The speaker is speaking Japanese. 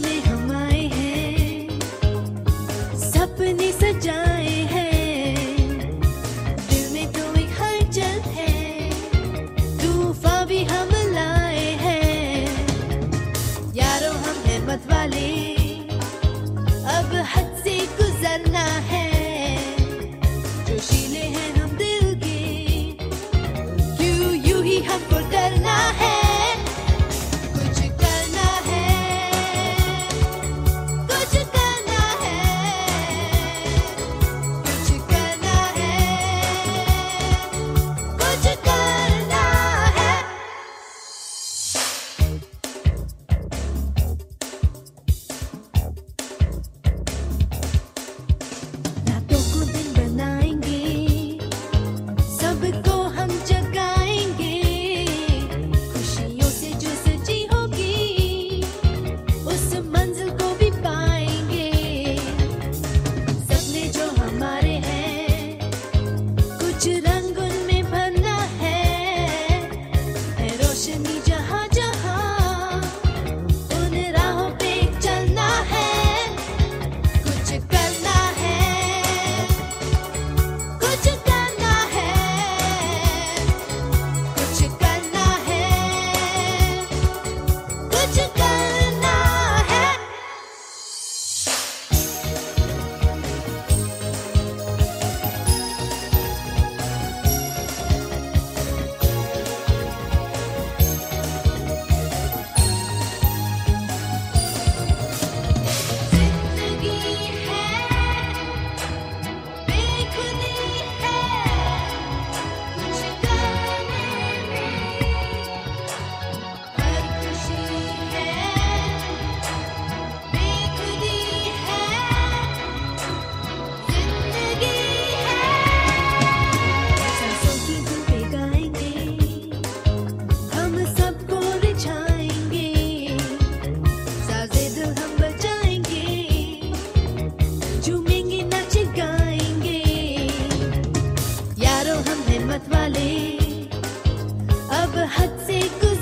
me. ずこび発育